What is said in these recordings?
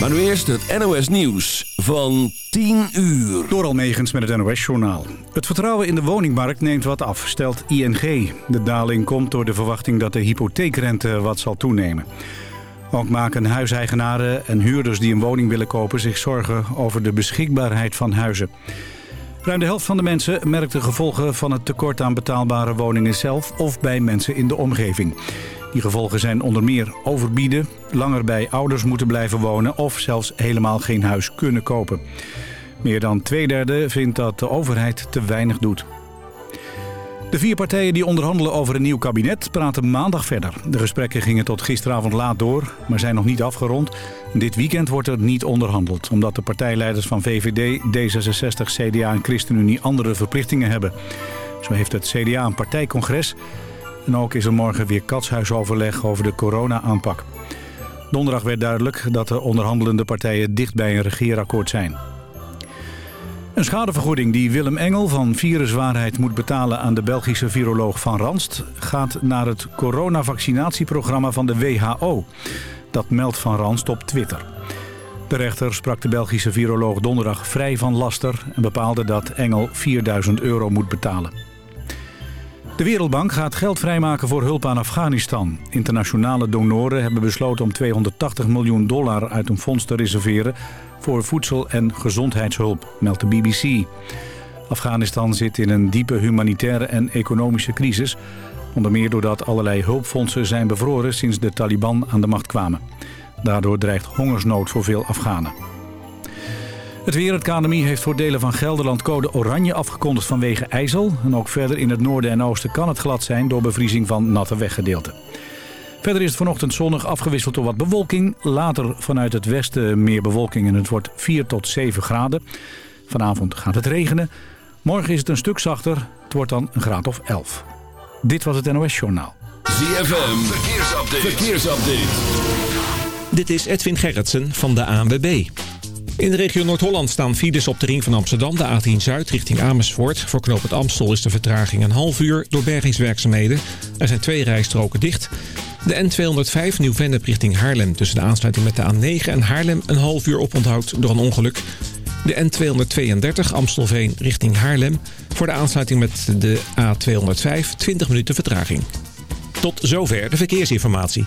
Maar nu eerst het NOS Nieuws van 10 uur. Door Almegens met het NOS-journaal. Het vertrouwen in de woningmarkt neemt wat af, stelt ING. De daling komt door de verwachting dat de hypotheekrente wat zal toenemen. Ook maken huiseigenaren en huurders die een woning willen kopen... zich zorgen over de beschikbaarheid van huizen. Ruim de helft van de mensen merkt de gevolgen van het tekort aan betaalbare woningen zelf... of bij mensen in de omgeving. Die gevolgen zijn onder meer overbieden, langer bij ouders moeten blijven wonen... of zelfs helemaal geen huis kunnen kopen. Meer dan twee derde vindt dat de overheid te weinig doet. De vier partijen die onderhandelen over een nieuw kabinet praten maandag verder. De gesprekken gingen tot gisteravond laat door, maar zijn nog niet afgerond. Dit weekend wordt er niet onderhandeld, omdat de partijleiders van VVD, D66, CDA en ChristenUnie andere verplichtingen hebben. Zo heeft het CDA een partijcongres en ook is er morgen weer katshuisoverleg over de corona-aanpak. Donderdag werd duidelijk dat de onderhandelende partijen dicht bij een regeerakkoord zijn. Een schadevergoeding die Willem Engel van Viruswaarheid moet betalen aan de Belgische viroloog Van Ranst... gaat naar het coronavaccinatieprogramma van de WHO. Dat meldt Van Ranst op Twitter. De rechter sprak de Belgische viroloog donderdag vrij van laster... en bepaalde dat Engel 4000 euro moet betalen. De Wereldbank gaat geld vrijmaken voor hulp aan Afghanistan. Internationale donoren hebben besloten om 280 miljoen dollar uit een fonds te reserveren... voor voedsel- en gezondheidshulp, meldt de BBC. Afghanistan zit in een diepe humanitaire en economische crisis... onder meer doordat allerlei hulpfondsen zijn bevroren sinds de Taliban aan de macht kwamen. Daardoor dreigt hongersnood voor veel Afghanen. Het weer, het KNMI heeft voor delen van Gelderland code oranje afgekondigd vanwege ijzel. En ook verder in het noorden en oosten kan het glad zijn door bevriezing van natte weggedeelten. Verder is het vanochtend zonnig afgewisseld door wat bewolking. Later vanuit het westen meer bewolking en het wordt 4 tot 7 graden. Vanavond gaat het regenen. Morgen is het een stuk zachter. Het wordt dan een graad of 11. Dit was het NOS Journaal. ZFM, verkeersupdate. verkeersupdate. Dit is Edwin Gerritsen van de ANWB. In de regio Noord-Holland staan files op de ring van Amsterdam, de A10 Zuid richting Amersfoort. Voor knooppunt Amstel is de vertraging een half uur door bergingswerkzaamheden. Er zijn twee rijstroken dicht. De N205 Nieuw-Vennep richting Haarlem tussen de aansluiting met de A9 en Haarlem een half uur oponthoud door een ongeluk. De N232 Amstelveen richting Haarlem voor de aansluiting met de A205 20 minuten vertraging. Tot zover de verkeersinformatie.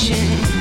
ocean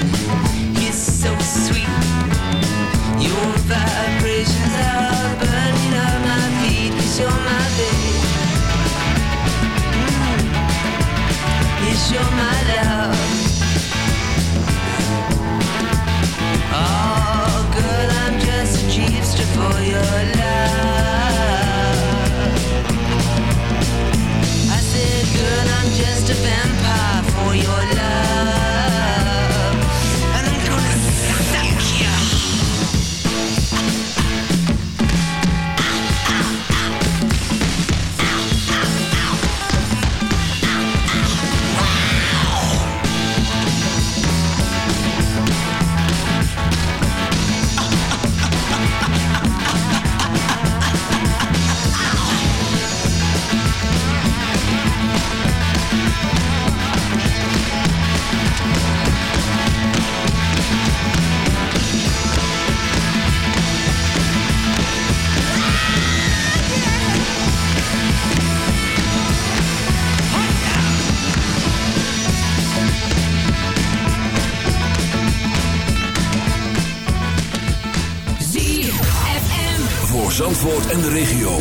Zandvoort en de regio.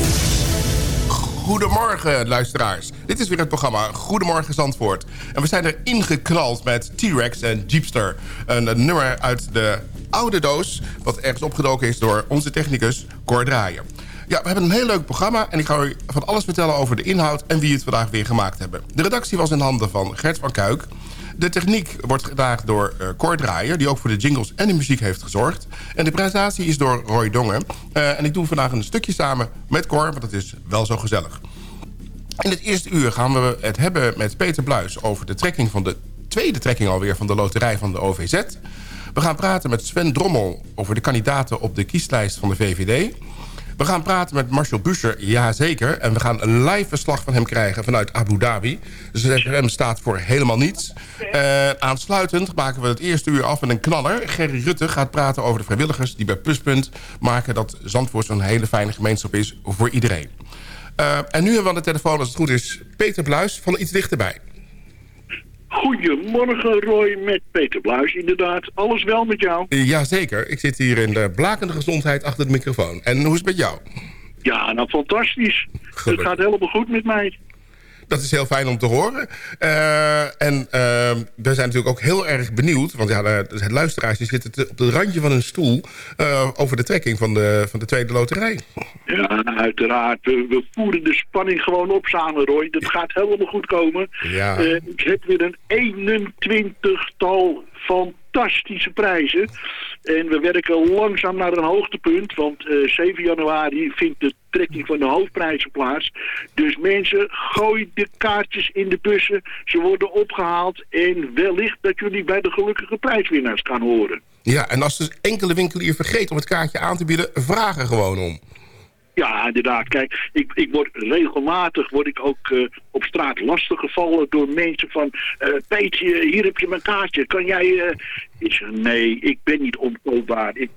Goedemorgen, luisteraars. Dit is weer het programma Goedemorgen Zandvoort. En we zijn er ingeknald met T-Rex en Jeepster. Een, nummer uit de oude doos... wat ergens opgedoken is door onze technicus Cor Draaier. Ja, we hebben een heel leuk programma... en ik ga u van alles vertellen over de inhoud... en wie het vandaag weer gemaakt hebben. De redactie was in handen van Gert van Kuik... De techniek wordt gedaan door Cor Draaier... die ook voor de jingles en de muziek heeft gezorgd. En de presentatie is door Roy Dongen. Eh, en ik doe vandaag een stukje samen met Cor... want het is wel zo gezellig. In het eerste uur gaan we het hebben met Peter Bluis... over de trekking van de tweede trekking alweer... van de loterij van de OVZ. We gaan praten met Sven Drommel... over de kandidaten op de kieslijst van de VVD... We gaan praten met Marcel Buscher, jazeker. En we gaan een live verslag van hem krijgen vanuit Abu Dhabi. Dus de staat voor helemaal niets. Uh, aansluitend maken we het eerste uur af met een knaller. Gerry Rutte gaat praten over de vrijwilligers die bij Pluspunt maken... dat Zandvoort zo'n hele fijne gemeenschap is voor iedereen. Uh, en nu hebben we aan de telefoon, als het goed is, Peter Bluis van Iets Dichterbij. Goedemorgen Roy, met Peter Bluis inderdaad. Alles wel met jou? Jazeker, ik zit hier in de blakende gezondheid achter de microfoon. En hoe is het met jou? Ja, nou fantastisch. Het gaat helemaal goed met mij. Dat is heel fijn om te horen. Uh, en uh, we zijn natuurlijk ook heel erg benieuwd... want ja, de, de luisteraars die zitten op het randje van hun stoel... Uh, over de trekking van de, van de tweede loterij. Ja, uiteraard. We, voeren de spanning gewoon op samen, Roy. Dat gaat helemaal goed komen. Ja. ik heb weer een 21-tal fantastische prijzen. En we werken langzaam naar een hoogtepunt. Want uh, 7 januari vindt de trekking van de hoofdprijzen plaats. Dus mensen, gooi de kaartjes in de bussen. Ze worden opgehaald. En wellicht dat jullie bij de gelukkige prijswinnaars gaan horen. Ja, en als dus enkele winkelier vergeet om het kaartje aan te bieden... vragen gewoon om. Ja, inderdaad. Kijk, ik, ik word regelmatig word ik ook uh, op straat lastiggevallen door mensen van... Uh, Peetje, hier heb je mijn kaartje. Kan jij... Uh... Ik zeg, nee, ik ben niet onkoopbaar. Ik,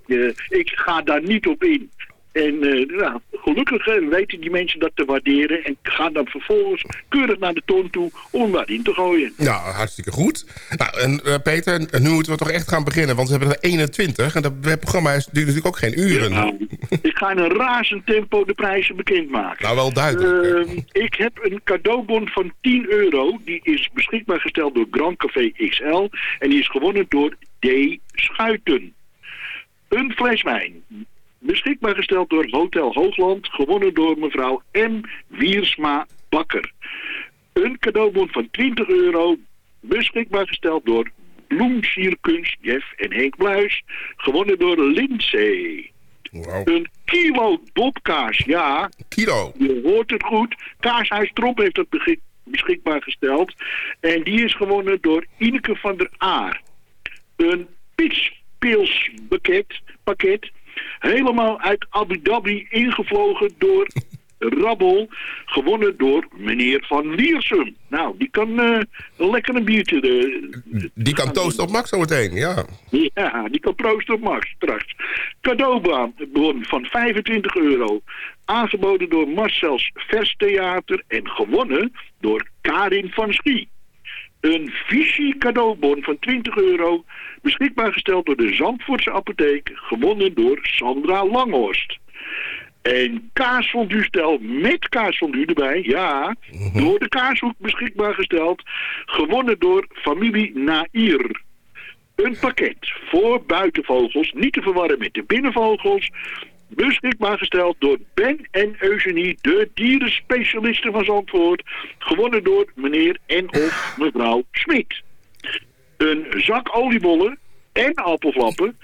ik ga daar niet op in. En uh, nou, gelukkig weten die mensen dat te waarderen... en gaan dan vervolgens keurig naar de toon toe om daarin te gooien. Nou, hartstikke goed. Nou, en uh, Peter, nu moeten we toch echt gaan beginnen... want we hebben er 21 en dat programma duurt natuurlijk ook geen uren. Ja, ik ga in een razend tempo de prijzen bekendmaken. Nou, wel duidelijk. ik heb een cadeaubon van 10 euro. Die is beschikbaar gesteld door Grand Café XL... en die is gewonnen door D. Schuiten. Een fles wijn beschikbaar gesteld door Hotel Hoogland, gewonnen door mevrouw M. Wiersma Bakker. Een cadeaubon van 20 euro, beschikbaar gesteld door Bloemsierkunst, Jeff en Henk Bluis, gewonnen door Lindsay. Wow. Een kilo bobkaas, ja. Kilo? Je hoort het goed. Kaashuis Trop heeft dat beschikbaar gesteld. En die is gewonnen door Ineke van der Aar. Een pitspilspakket pakket Helemaal uit Abu Dhabi ingevlogen door Rabbel. Gewonnen door meneer Van Liersum. Nou, die kan uh, lekker een biertje... Uh, die kan toosten op Max zometeen, ja. Ja, die kan proosten op Max straks. Cadeaubaan van 25 euro. Aangeboden door Marcel's Verstheater en gewonnen door Karin van Schie. Een visie cadeaubon van 20 euro. Beschikbaar gesteld door de Zandvoortse apotheek. Gewonnen door Sandra Langhorst. En kaasfondue-stel met kaasfondue erbij. Ja, door de kaashoek beschikbaar gesteld. Gewonnen door familie Nair. Een pakket voor buitenvogels, niet te verwarren met de binnenvogels. Beschikbaar gesteld door Ben en Eugenie, de dierenspecialisten van Zandvoort. Gewonnen door meneer en of mevrouw Smit. Een zak oliebollen en appelflappen.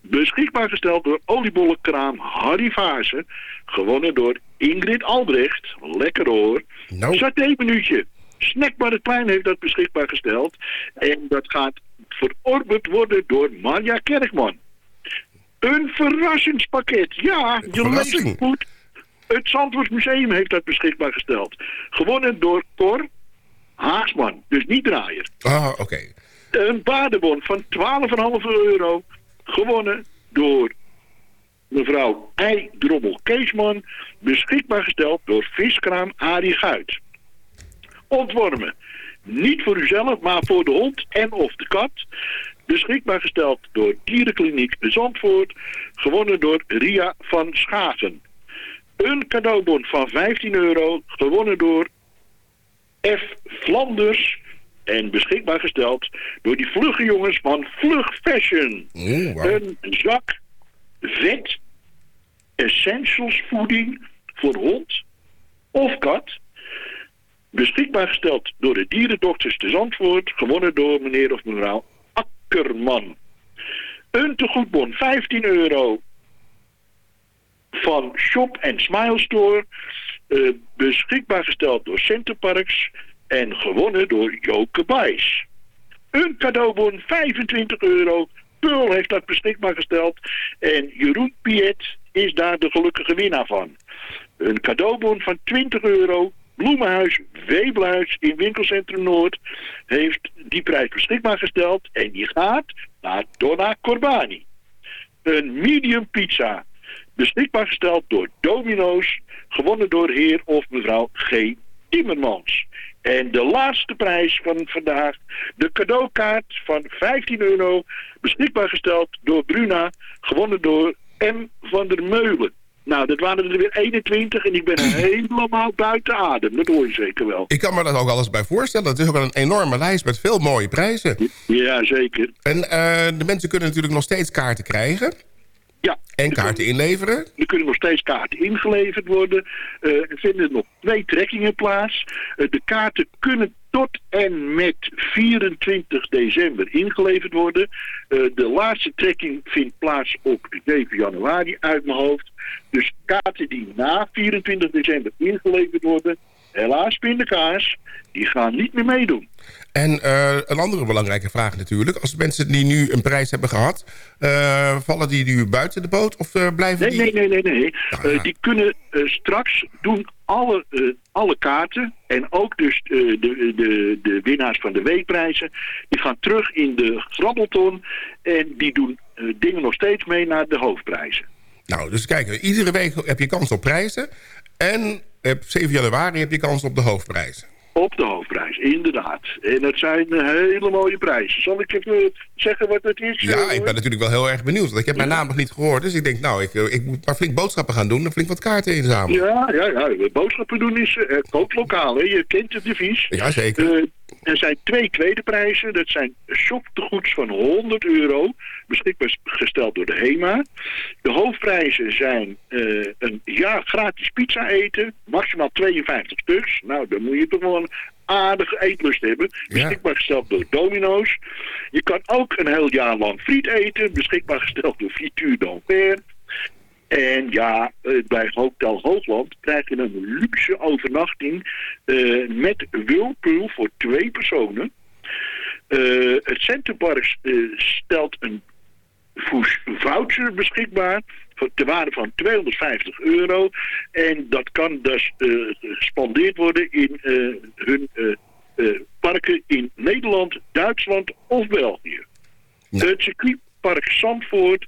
Beschikbaar gesteld door oliebollenkraam Harry Vaarsen. Gewonnen door Ingrid Albrecht. Lekker hoor. Nou. Saté-minuutje. Snackbar het Plein heeft dat beschikbaar gesteld. En dat gaat verorberd worden door Marja Kerkman. Een verrassingspakket. Ja, je Verrassing. leest het goed. Het Zandvoort Museum heeft dat beschikbaar gesteld. Gewonnen door Cor Haasman. Dus niet draaier. Ah, oké. Een badebon van 12,5 euro. Gewonnen door mevrouw I. Drommel Keesman. Beschikbaar gesteld door viskraam Arie Guit. Ontwormen. Niet voor uzelf, maar voor de hond en of de kat. Beschikbaar gesteld door Dierenkliniek Zandvoort. Gewonnen door Ria van Schagen. Een cadeaubon van 15 euro. Gewonnen door F. Flanders. En beschikbaar gesteld door die vlugge jongens van Vlug Fashion. Een zak vet essentials voeding voor hond of kat. Beschikbaar gesteld door de dierendokters te Zandvoort. Gewonnen door meneer of mevrouw Een tegoedbon 15 euro van Shop and Smile Store. eh, beschikbaar gesteld door Centerparks en gewonnen door Joke Bijs. Een cadeaubon 25 euro. Pearl heeft dat beschikbaar gesteld. En Jeroen Piet is daar de gelukkige winnaar van. Een cadeaubon van 20 euro. Bloemenhuis Weebluis in winkelcentrum Noord heeft die prijs beschikbaar gesteld. En die gaat naar Donna Corbani. Een medium pizza. Beschikbaar gesteld door Domino's. Gewonnen door heer of mevrouw G. Timmermans. En de laatste prijs van vandaag. De cadeaukaart van 15 euro. Beschikbaar gesteld door Bruna. Gewonnen door M. van der Meulen. Nou, dat waren er weer 21 en ik ben helemaal buiten adem. Dat hoor je zeker wel. Ik kan me dat ook alles bij voorstellen. Het is ook wel een enorme lijst met veel mooie prijzen. Ja, zeker. En eh, de mensen kunnen natuurlijk nog steeds kaarten krijgen. Ja. En kaarten inleveren. Er kunnen nog steeds kaarten ingeleverd worden. Eh, er vinden nog twee trekkingen plaats. Eh, de kaarten kunnen tot en met 24 december ingeleverd worden. De laatste trekking vindt plaats op 7 januari uit mijn hoofd. Dus kaarten die na 24 december ingeleverd worden, helaas pindakaas, die gaan niet meer meedoen. En eh, een andere belangrijke vraag natuurlijk. Als mensen die nu een prijs hebben gehad... eh, vallen die nu buiten de boot of eh, blijven Nee, die... nee, nee, nee. nee. Die kunnen straks doen alle, alle kaarten en ook dus de, de, de winnaars van de weekprijzen, die gaan terug in de grabbelton en die doen dingen nog steeds mee naar de hoofdprijzen. Nou, dus kijk, iedere week heb je kans op prijzen. En op 7 januari heb je kans op de hoofdprijzen. Op de hoofdprijs, inderdaad. En dat zijn eh, hele mooie prijzen. Zal ik even zeggen wat het is? Ja, eh, ik ben natuurlijk wel heel erg benieuwd. Want ik heb mijn naam nog niet gehoord. Dus ik denk, nou, ik, eh, ik moet maar flink boodschappen gaan doen... en flink wat kaarten inzamelen. Ja, ja, ja. Boodschappen doen is uh, kooplokaal. Hè. Je kent het devies. Jazeker. Eh, er zijn twee tweede prijzen. Dat zijn shoptegoeds van 100 euro. Beschikbaar gesteld door de HEMA. De hoofdprijzen zijn eh, een jaar gratis pizza eten. Maximaal 52 stuks. Nou, dan moet je toch wel een aardige eetlust hebben. Beschikbaar gesteld door Domino's. Je kan ook een heel jaar lang friet eten. Beschikbaar gesteld door Frituur d'Anvers. En ja, eh, bij Hotel Hoogland krijg je een luxe overnachting eh, met Whirlpool voor twee personen. Eh, het Centerparks eh, stelt een voucher beschikbaar voor ter waarde van 250 euro. En dat kan dus gespandeerd worden in hun parken in Nederland, Duitsland of België. Het circuitpark Zandvoort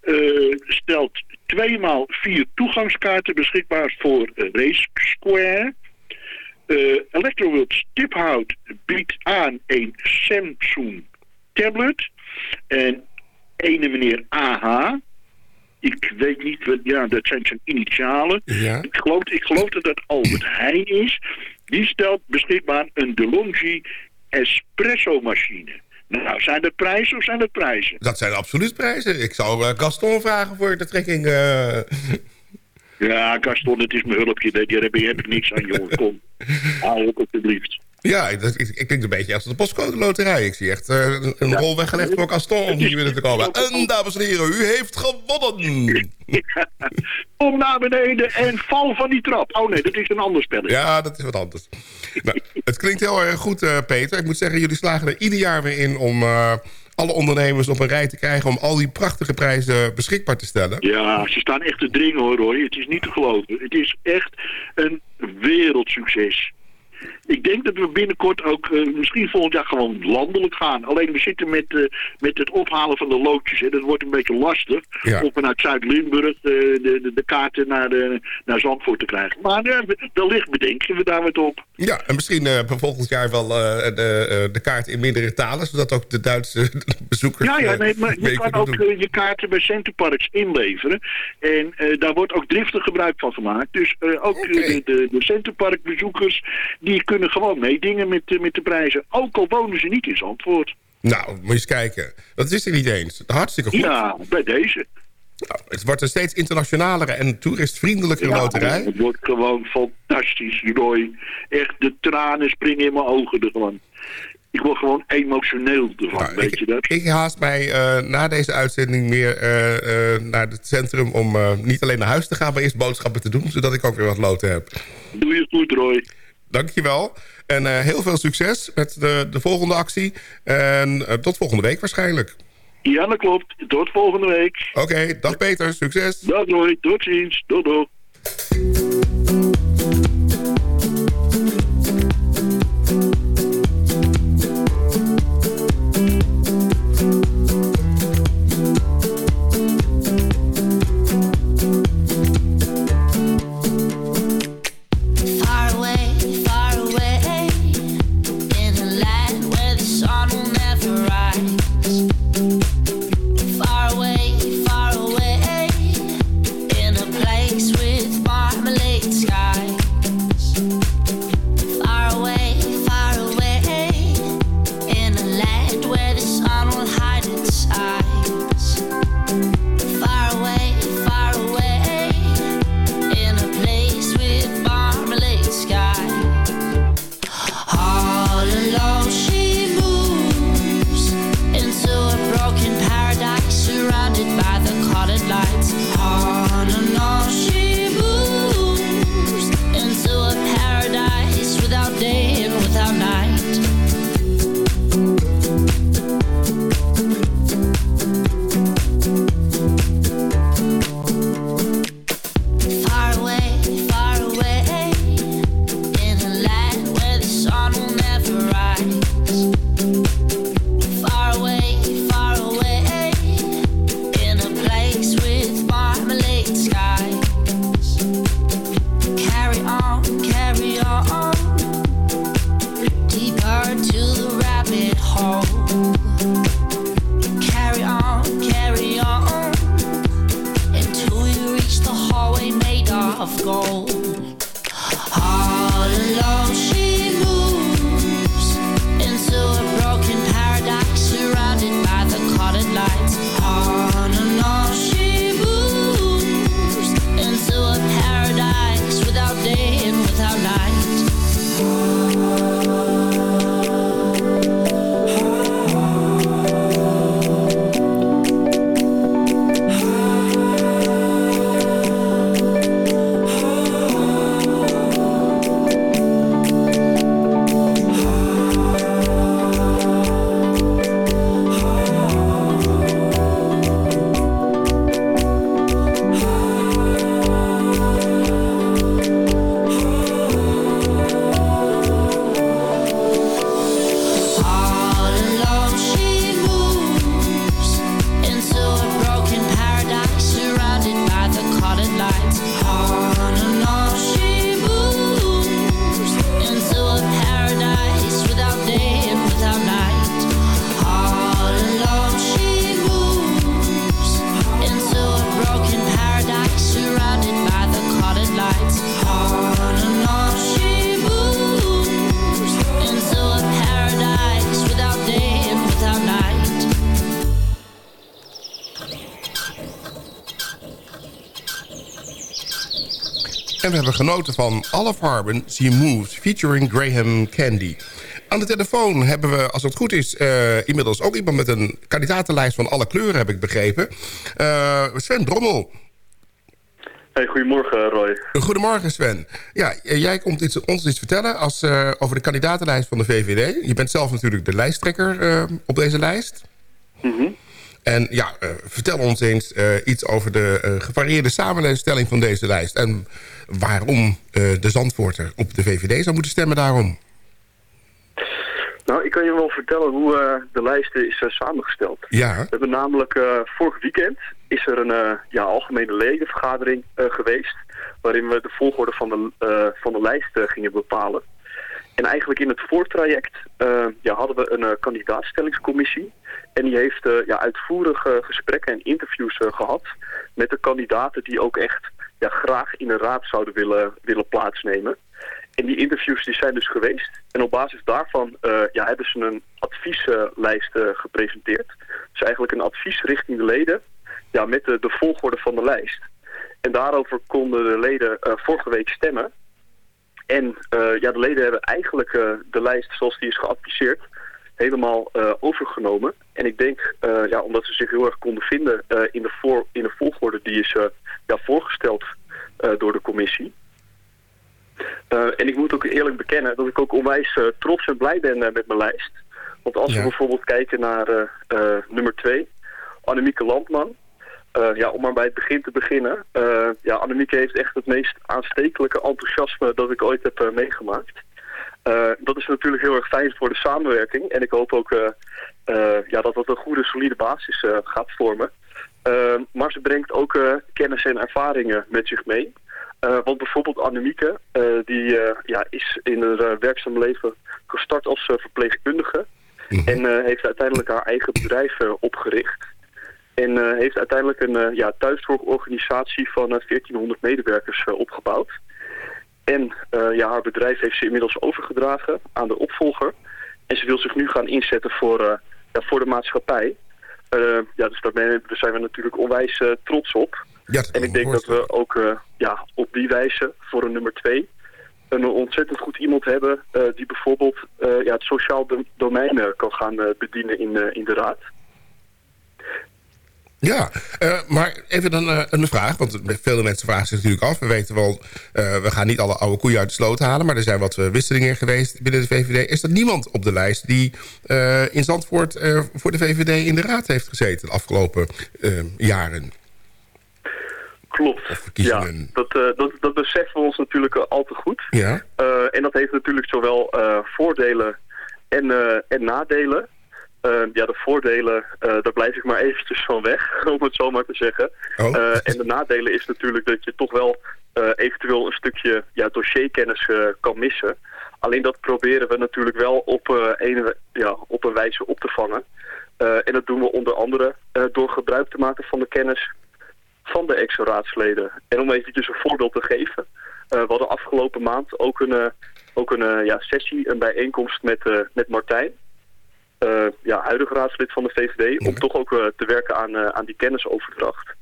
eh, stelt tweemaal vier toegangskaarten beschikbaar voor Race Square. Eh Electroworld Stiphout biedt aan een Samsung tablet. En ene meneer AH. Ik weet niet, wat, ja, dat zijn zijn initialen. Ja. Ik, geloof, ik geloof dat dat Albert Heijn is. Die stelt beschikbaar een DeLonghi espresso machine. Nou, zijn dat prijzen of zijn dat prijzen? Dat zijn absoluut prijzen. Ik zou eh, Gaston vragen voor de trekking. eh. Ja, Gaston, het is mijn hulpje. Daar heb, ik- heb ik niks aan, jongen. Kom, hou op alsjeblieft. Ja, ik, ik, ik klink een beetje als de postcode loterij. Ik zie echt eh, een, rol weggelegd voor Gaston om hier binnen te komen. En dames en heren, u heeft gewonnen. Kom naar beneden en val van die trap. Oh nee, dat is een ander spelletje. Ja, dat is wat anders. Nou, het klinkt heel erg goed, eh, Peter. Ik moet zeggen, jullie slagen er ieder jaar weer in om eh, alle ondernemers op een rij te krijgen... om al die prachtige prijzen beschikbaar te stellen. Ja, ze staan echt te dringen hoor, Roy. Het is niet te geloven. Het is echt een wereldsucces. Ik denk dat we binnenkort ook eh, misschien volgend jaar gewoon landelijk gaan. Alleen we zitten met, eh, met het ophalen van de loodjes. Hè. Dat wordt een beetje lastig. Ja. Om vanuit Zuid-Limburg eh, de, de, de kaarten naar, de, naar Zandvoort te krijgen. Maar wellicht bedenken we daar wat op. Ja, en misschien eh, volgend jaar wel eh, de, de kaart in meerdere talen... zodat ook de Duitse bezoekers Ja, ja, nee, maar je kan ook doen. je kaarten bij Centerparks inleveren. En daar wordt ook driftig gebruik van gemaakt. Dus ook de, de Centerpark-bezoekers... die kunnen gewoon meedingen met, eh, met de prijzen. Ook al wonen ze niet in Zandvoort. Nou, moet je eens kijken. Dat is er niet eens. Hartstikke goed. Ja, bij deze. Nou, het wordt een steeds internationalere en toeristvriendelijke Ja, loterij. Het wordt gewoon fantastisch, Roy. Echt, de tranen springen in mijn ogen er gewoon. Ik word gewoon emotioneel ervan, Nou, weet ik, je dat? ik haast mij eh, na deze uitzending meer eh, naar het centrum... om niet alleen naar huis te gaan, maar eerst boodschappen te doen... zodat ik ook weer wat loten heb. Doe je goed, Roy. Dankjewel. En eh, heel veel succes met de, de volgende actie. En eh, tot volgende week waarschijnlijk. Ja, dat klopt. Tot volgende week. Oké, dag Peter. Succes. Dag Roy, tot ziens. Doei, doei. Genoten van Alle Farben, She Moves, featuring Graham Candy. Aan de telefoon hebben we, als het goed is, eh, inmiddels ook iemand met een kandidatenlijst van alle kleuren, heb ik begrepen. Eh, Sven Drommel. Hey, goedemorgen Roy. Goedemorgen Sven. Ja, jij komt iets, ons iets vertellen als, eh, over de kandidatenlijst van de VVD. Je bent zelf natuurlijk de lijsttrekker op deze lijst. Mhm. En ja, eh, vertel ons eens eh, iets over de eh, gevarieerde samenstelling van deze lijst. En waarom de Zandvoorter op de VVD zou moeten stemmen daarom. Nou, ik kan je wel vertellen hoe de lijst is samengesteld. Ja, We hebben namelijk vorig weekend is er een ja, algemene ledenvergadering geweest. Waarin we de volgorde van de, van de lijst gingen bepalen. En eigenlijk in het voortraject eh, ja, hadden we een eh, kandidaatstellingscommissie. En die heeft eh, ja, uitvoerige gesprekken en interviews eh, gehad met de kandidaten die ook echt ja, graag in de raad zouden willen, willen plaatsnemen. En die interviews die zijn dus geweest. En op basis daarvan ja, hebben ze een advieslijst gepresenteerd. Dus eigenlijk een advies richting de leden ja, met de, de volgorde van de lijst. En daarover konden de leden vorige week stemmen. En eh, ja, de leden hebben eigenlijk eh, de lijst zoals die is geadviseerd helemaal eh, overgenomen. En ik denk, ja, omdat ze zich heel erg konden vinden in, de voor, in de volgorde die is ja, voorgesteld door de commissie. En ik moet ook eerlijk bekennen dat ik ook onwijs trots en blij ben met mijn lijst. Want als Ja. we bijvoorbeeld kijken naar nummer 2, Annemieke Landman. Eh, ja, om maar bij het begin te beginnen. Eh, ja, Annemieke heeft echt het meest aanstekelijke enthousiasme dat ik ooit heb eh, meegemaakt. Dat is natuurlijk heel erg fijn voor de samenwerking. En ik hoop ook ja, dat dat een goede, solide basis gaat vormen. Maar ze brengt ook kennis en ervaringen met zich mee. Want bijvoorbeeld Annemieke, die ja, is in haar werkzaam leven gestart als verpleegkundige. En eh, heeft uiteindelijk haar eigen bedrijf opgericht. En eh, heeft uiteindelijk een eh, ja, thuiszorgorganisatie van eh, 1400 medewerkers eh, opgebouwd. En ja, haar bedrijf heeft ze inmiddels overgedragen aan de opvolger. En ze wil zich nu gaan inzetten voor, ja, voor de maatschappij. Ja, dus daar, zijn we natuurlijk onwijs trots op. ja En ik denk dat we ook ja, op die wijze voor een nummer twee een ontzettend goed iemand hebben die bijvoorbeeld ja, het sociaal do- domein kan gaan bedienen in, in de raad. Ja, eh, maar even dan eh, een vraag. Want veel mensen vragen zich natuurlijk af. We weten wel, eh, we gaan niet alle oude koeien uit de sloot halen... maar er zijn wat wisselingen geweest binnen de VVD. Is er niemand op de lijst die in Zandvoort... voor de VVD in de raad heeft gezeten de afgelopen jaren? Klopt. Ja, dat, dat, dat beseffen we ons natuurlijk al te goed. Ja, en dat heeft natuurlijk zowel voordelen en, en nadelen. Eh, ja, de voordelen, eh, daar blijf ik maar eventjes van weg, om het zo maar te zeggen. Oh. Eh, en de nadelen is natuurlijk dat je toch wel eh, eventueel een stukje ja, dossierkennis kan missen. Alleen dat proberen we natuurlijk wel op, een, ja, op een wijze op te vangen. En dat doen we onder andere door gebruik te maken van de kennis van de ex-raadsleden. En om eventjes een voorbeeld te geven. we hadden afgelopen maand ook een, ook een ja, sessie, een bijeenkomst met, met Martijn. Eh, ja, huidig raadslid van de VVD. Om toch ook eh, te werken aan, eh, aan die kennisoverdracht.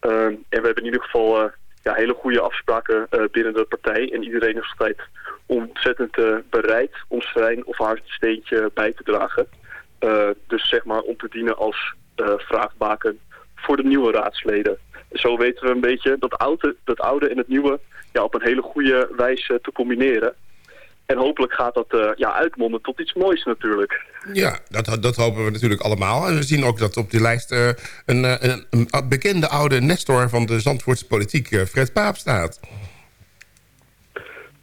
Eh, en we hebben in ieder geval ja, hele goede afspraken binnen de partij. En iedereen is altijd ontzettend bereid om zijn of haar steentje bij te dragen. Dus zeg maar om te dienen als vraagbaken voor de nieuwe raadsleden. Zo weten we een beetje dat oude, dat oude en het nieuwe ja, op een hele goede wijze te combineren. En hopelijk gaat dat eh, ja, uitmonden tot iets moois natuurlijk. ja dat, dat hopen we natuurlijk allemaal. En we zien ook dat op die lijst eh, een, eh, een, een bekende oude nestor... van de Zandvoortse politiek, Fred Paap, staat.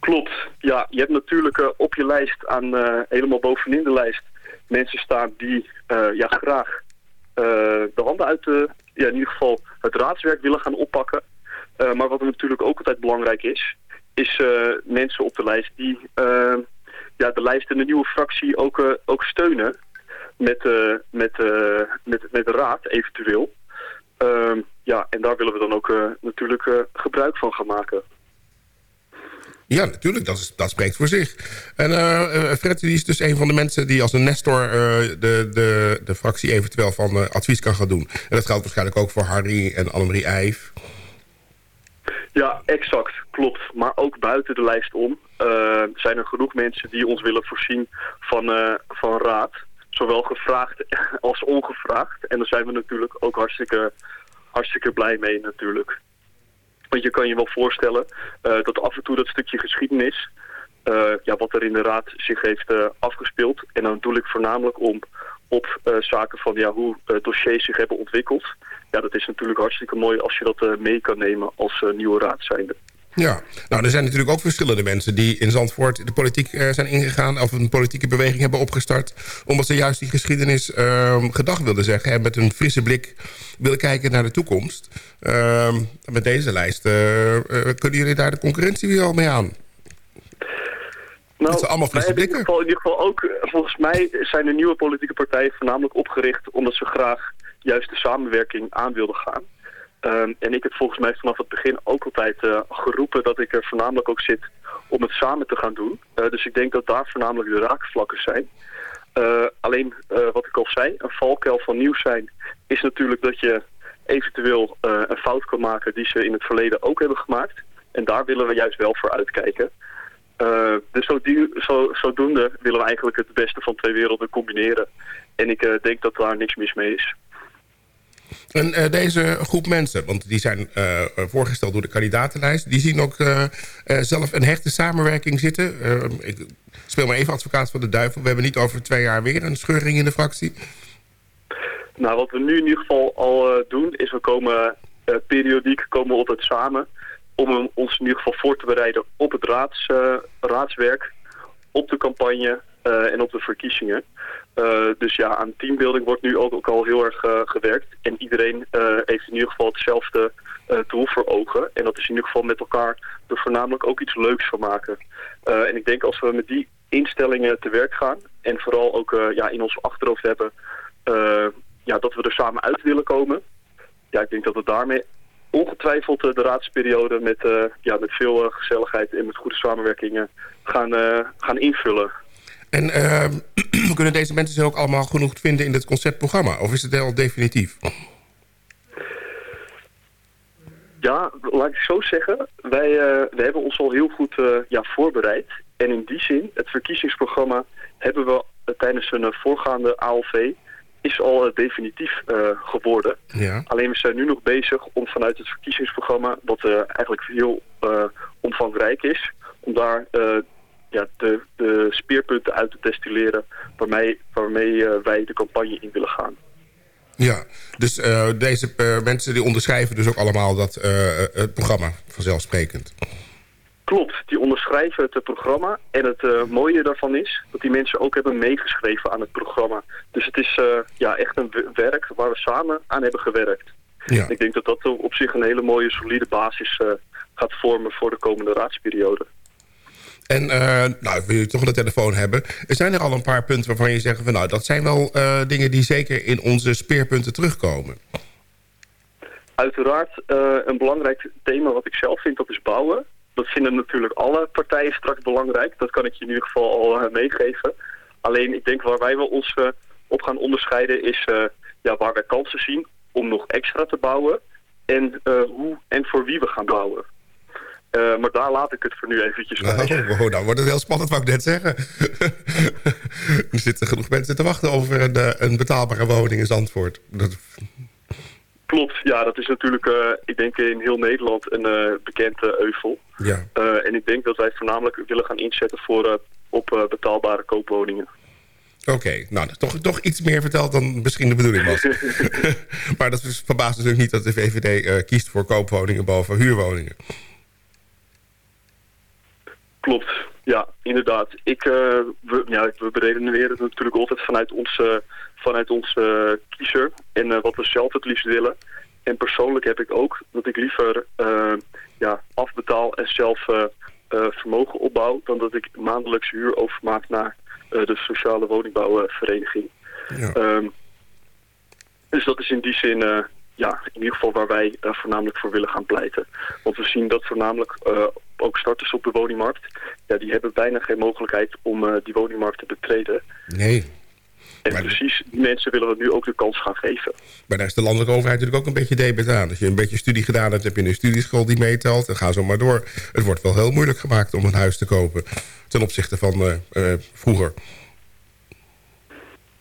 Klopt. Ja, je hebt natuurlijk op je lijst aan helemaal bovenin de lijst mensen staan die ja, graag de handen uit de, ja, in ieder geval het raadswerk willen gaan oppakken. Maar wat natuurlijk ook altijd belangrijk is, is eh, mensen op de lijst die eh, ja, de lijst en de nieuwe fractie ook, eh, ook steunen met, met, met, met de raad eventueel. Ehm, ja, en daar willen we dan ook natuurlijk gebruik van gaan maken. Ja, natuurlijk. Dat, is, dat spreekt voor zich. En Fred die is dus een van de mensen die als een nestor... de, de, de fractie eventueel van advies kan gaan doen. En dat geldt waarschijnlijk ook voor Harry en Annemarie Eijf. Ja, exact. Klopt. Maar ook buiten de lijst om eh, zijn er genoeg mensen die ons willen voorzien van, eh, van raad. Zowel gevraagd als ongevraagd. En daar zijn we natuurlijk ook hartstikke, hartstikke blij mee natuurlijk. Want je kan je wel voorstellen eh, dat af en toe dat stukje geschiedenis... ja, wat er in de raad zich heeft afgespeeld. En dan doe ik voornamelijk om op zaken van ja, hoe dossiers zich hebben ontwikkeld. Ja, dat is natuurlijk hartstikke mooi als je dat eh, mee kan nemen als eh, nieuwe raad zijnde. Ja, nou er zijn natuurlijk ook verschillende mensen die in Zandvoort de politiek eh, zijn ingegaan... of een politieke beweging hebben opgestart... omdat ze juist die geschiedenis uh, gedag wilden zeggen... en met een frisse blik willen kijken naar de toekomst. Ehm, met deze lijst kunnen jullie daar de concurrentie weer al mee aan? Nou, allemaal wij in blikken. ieder, geval, in ieder geval ook, volgens mij zijn de nieuwe politieke partijen voornamelijk opgericht omdat ze graag juist de samenwerking aan wilden gaan. Ehm, en ik heb volgens mij vanaf het begin ook altijd eh, geroepen dat ik er voornamelijk ook zit om het samen te gaan doen. Eh, dus ik denk dat daar voornamelijk de raakvlakken zijn. Eh, alleen, wat ik al zei, een valkuil van nieuws zijn is natuurlijk dat je eventueel een fout kan maken die ze in het verleden ook hebben gemaakt. En daar willen we juist wel voor uitkijken. Dus zo, zodoende willen we eigenlijk het beste van twee werelden combineren. En ik denk dat daar niks mis mee is. En eh, deze groep mensen, want die zijn eh, voorgesteld door de kandidatenlijst... die zien ook eh, zelf een hechte samenwerking zitten. Ik speel maar even advocaat van de duivel. We hebben niet over twee jaar weer een scheuring in de fractie. Nou, wat we nu in ieder geval al doen, is we komen periodiek komen altijd samen om ons in ieder geval voor te bereiden op het raads, raadswerk, op de campagne eh, en op de verkiezingen. Eh, dus ja, aan teambuilding wordt nu ook, ook al heel erg eh, gewerkt. En iedereen heeft in ieder geval hetzelfde doel voor ogen. En dat is in ieder geval met elkaar er voornamelijk ook iets leuks van maken. En ik denk als we met die instellingen te werk gaan en vooral ook ja, in ons achterhoofd hebben ja, dat we er samen uit willen komen. Ja, ik denk dat we daarmee ongetwijfeld de raadsperiode met, ja, met veel gezelligheid en met goede samenwerkingen gaan, gaan invullen. En eh, kunnen deze mensen zich ook allemaal genoeg vinden in het conceptprogramma? Of is het al definitief? Ja, laat ik zo zeggen. Wij, eh, wij hebben ons al heel goed eh, ja, voorbereid. En in die zin, het verkiezingsprogramma hebben we eh, tijdens een voorgaande ALV is al definitief geworden. Ja. Alleen we zijn nu nog bezig om vanuit het verkiezingsprogramma, wat eigenlijk heel omvangrijk is, om daar ja, de, de speerpunten uit te destilleren waarmee, waarmee eh, wij de campagne in willen gaan. Ja, dus eh, deze eh, mensen die onderschrijven dus ook allemaal dat, het programma vanzelfsprekend. Klopt, die onderschrijven het programma. En het mooie daarvan is dat die mensen ook hebben meegeschreven aan het programma. Dus het is ja, echt een werk waar we samen aan hebben gewerkt. Ja. Ik denk dat dat op zich een hele mooie, solide basis gaat vormen voor de komende raadsperiode. En eh nou, wil je toch de telefoon hebben. Er zijn er al een paar punten waarvan je zegt... Van, nou, dat zijn wel eh, dingen die zeker in onze speerpunten terugkomen. Uiteraard eh, een belangrijk thema wat ik zelf vind, dat is bouwen. Dat vinden natuurlijk alle partijen straks belangrijk. Dat kan ik je in ieder geval al meegeven. Alleen ik denk waar wij wel ons op gaan onderscheiden is ja, waar wij kansen zien om nog extra te bouwen. En hoe en voor wie we gaan bouwen. Eh, maar daar laat ik het voor nu eventjes bij. Nou, wow, nou wordt het heel spannend, wat ik net zeggen. er zitten genoeg mensen te wachten over een, eh, een betaalbare woning in Zandvoort. Dat, Klopt, ja, dat is natuurlijk, eh, ik denk in heel Nederland een eh, bekende euvel. ja. En ik denk dat wij voornamelijk willen gaan inzetten voor, op betaalbare koopwoningen. Oké, nou, toch, toch iets meer verteld dan misschien de bedoeling was. maar dat verbaast natuurlijk niet dat de VVD kiest voor koopwoningen boven huurwoningen. Klopt, ja, inderdaad. Ik, eh, we, ja, we beredeneren het natuurlijk altijd vanuit onze, vanuit onze eh, kiezer en eh, wat we zelf het liefst willen. En persoonlijk heb ik ook dat ik liever ja, afbetaal en zelf vermogen opbouw... dan dat ik maandelijks huur overmaak naar de sociale woningbouwvereniging. Ja. Ehm, dus dat is in die zin ja, in ieder geval waar wij voornamelijk voor willen gaan pleiten. Want we zien dat voornamelijk ook starters op de woningmarkt... Ja, die hebben bijna geen mogelijkheid om eh, die woningmarkt te betreden. Nee. En Maar- precies die mensen willen we nu ook de kans gaan geven. Maar daar is de landelijke overheid natuurlijk ook een beetje debet aan. Als je een beetje studie gedaan hebt, heb je een studieschool die meetelt. En ga zo maar door. Het wordt wel heel moeilijk gemaakt om een huis te kopen. Ten opzichte van eh, eh, vroeger.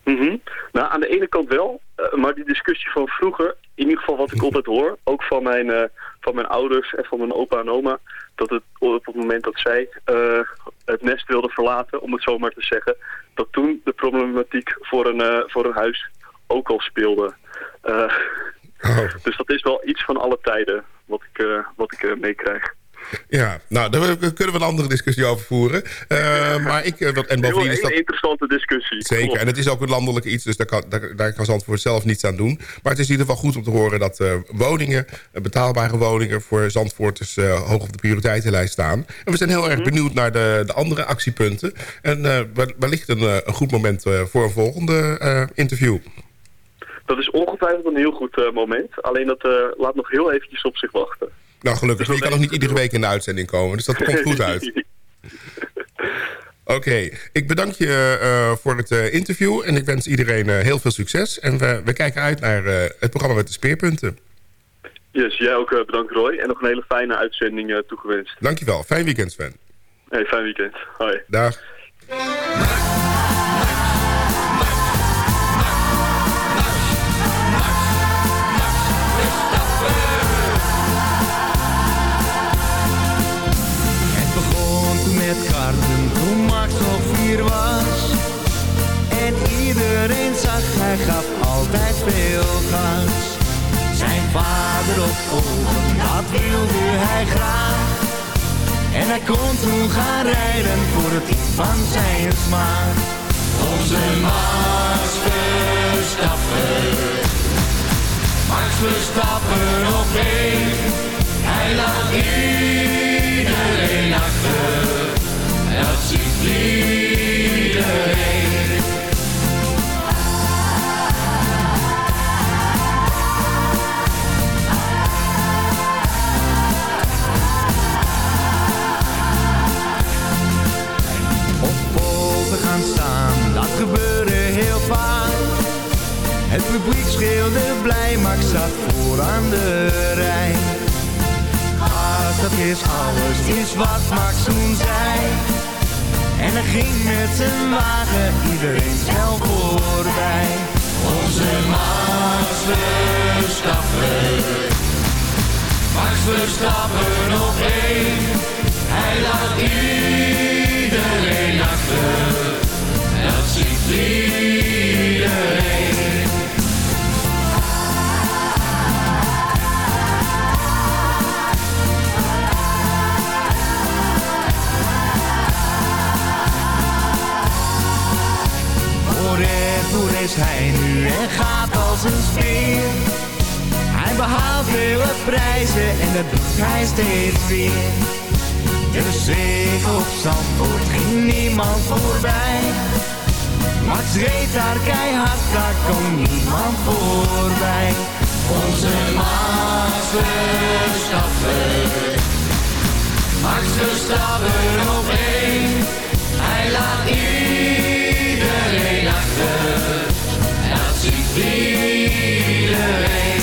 Mhm. Nou, aan de ene kant wel, maar die discussie van vroeger, in ieder geval wat ik altijd hoor, ook van mijn, van mijn ouders en van mijn opa en oma, dat het moment dat zij eh, het nest wilden verlaten, om het zo maar te zeggen, dat toen de problematiek voor een, eh, voor een huis ook al speelde. Eh, Oh. dus dat is wel iets van alle tijden wat ik, wat ik meekrijg. Ja, nou, daar kunnen we een andere discussie over voeren. Eh, maar ik, eh, wat, en bovendien is een dat... interessante discussie. Zeker, en het is ook een landelijk iets, dus daar kan, daar, daar kan Zandvoort zelf niets aan doen. Maar het is in ieder geval goed om te horen dat eh, woningen, betaalbare woningen... voor Zandvoorters eh, hoog op de prioriteitenlijst staan. En we zijn heel erg benieuwd naar de, de andere actiepunten. En wel- wellicht een, een goed moment voor een volgende interview. Dat is ongetwijfeld een heel goed moment. Alleen dat laat nog heel eventjes op zich wachten. Nou, gelukkig. Je kan nog niet iedere week in de uitzending komen, dus dat komt goed uit. Oké, ik bedank je eh, voor het eh, interview en ik wens iedereen eh, heel veel succes. En we, we kijken uit naar het programma met de speerpunten. Yes, jij ook bedankt Roy. En nog een hele fijne uitzending toegewenst. Dankjewel. Fijn weekend, Sven. Hey, fijn weekend. Hoi. Dag. Begon toen Max nog vier was. En iedereen zag, hij gaf altijd veel gas. Zijn vader op volgen, dat wilde hij graag. En hij kon toen gaan rijden voor het iets van zijn smaak. Onze Max Verstappen, Max Verstappen op één. Hij laat iedereen achter, dat ziet wagen iedereen snel voorbij. Onze Max Verstappen, Max Verstappen op één. Hij laat iedereen achter, dat ziet iedereen. Is hij nu en gaat als een speer. Hij behaalt vele prijzen en dat doet hij steeds weer. De zege op Zandvoort ging niemand voorbij. Max reed daar keihard, daar kon niemand voorbij. Onze Max Verstappen. Max Verstappen op één. Hij laat iedereen achter. Dat ziet iedereen.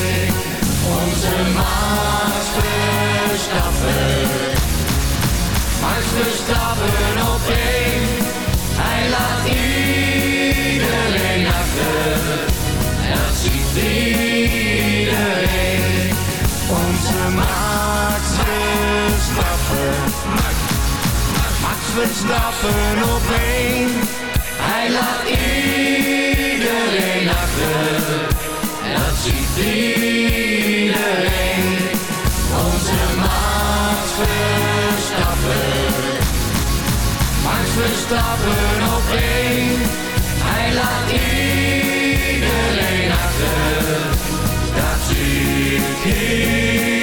Onze Max Verstappen. Max Verstappen op één. Hij laat iedereen achter. Dat ziet iedereen. Onze Max Verstappen. Verstappen op één. Hij laat iedereen achter. Dat ziet iedereen. Onze Max Verstappen. Max Verstappen op één. Hij laat iedereen achter. Dat ziet iedereen.